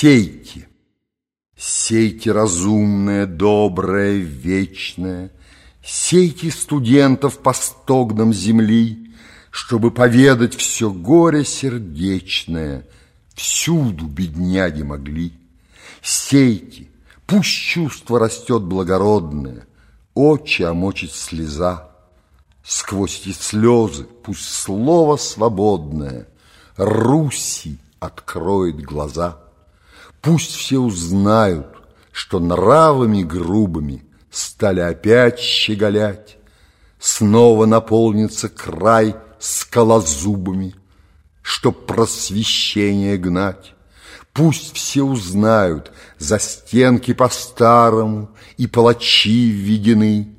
Сейте, сейте разумное, доброе, вечное, Сейте студентов по стогнам земли, Чтобы поведать все горе сердечное, Всюду бедняги могли. Сейте, пусть чувство растет благородное, Очи омочит слеза, Сквозь эти слезы пусть слово свободное Руси откроет глаза. Пусть все узнают, что нравами грубыми Стали опять щеголять, Снова наполнится край скалозубами, Чтоб просвещение гнать. Пусть все узнают, за стенки по-старому И палачи введены,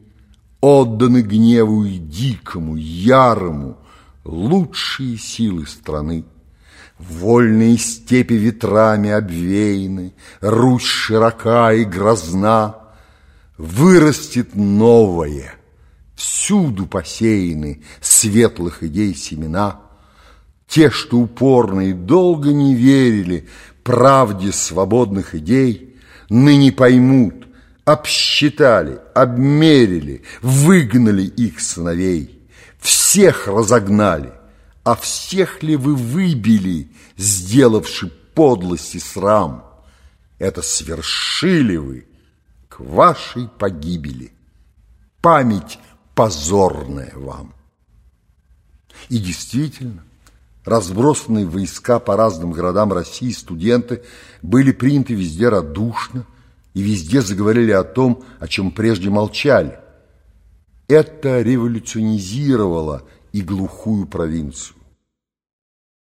Отданы гневу и дикому, ярому Лучшие силы страны. Вольные степи ветрами обвеяны, Русь широка и грозна, Вырастет новое, всюду посеяны Светлых идей семена. Те, что упорно и долго не верили Правде свободных идей, Ныне поймут, обсчитали, обмерили, Выгнали их сыновей, всех разогнали, а всех ли вы выбили, сделавши подлость и срам? Это свершили вы к вашей погибели. Память позорная вам. И действительно, разбросанные войска по разным городам России студенты были приняты везде радушно и везде заговорили о том, о чем прежде молчали. Это революционизировало и глухую провинцию.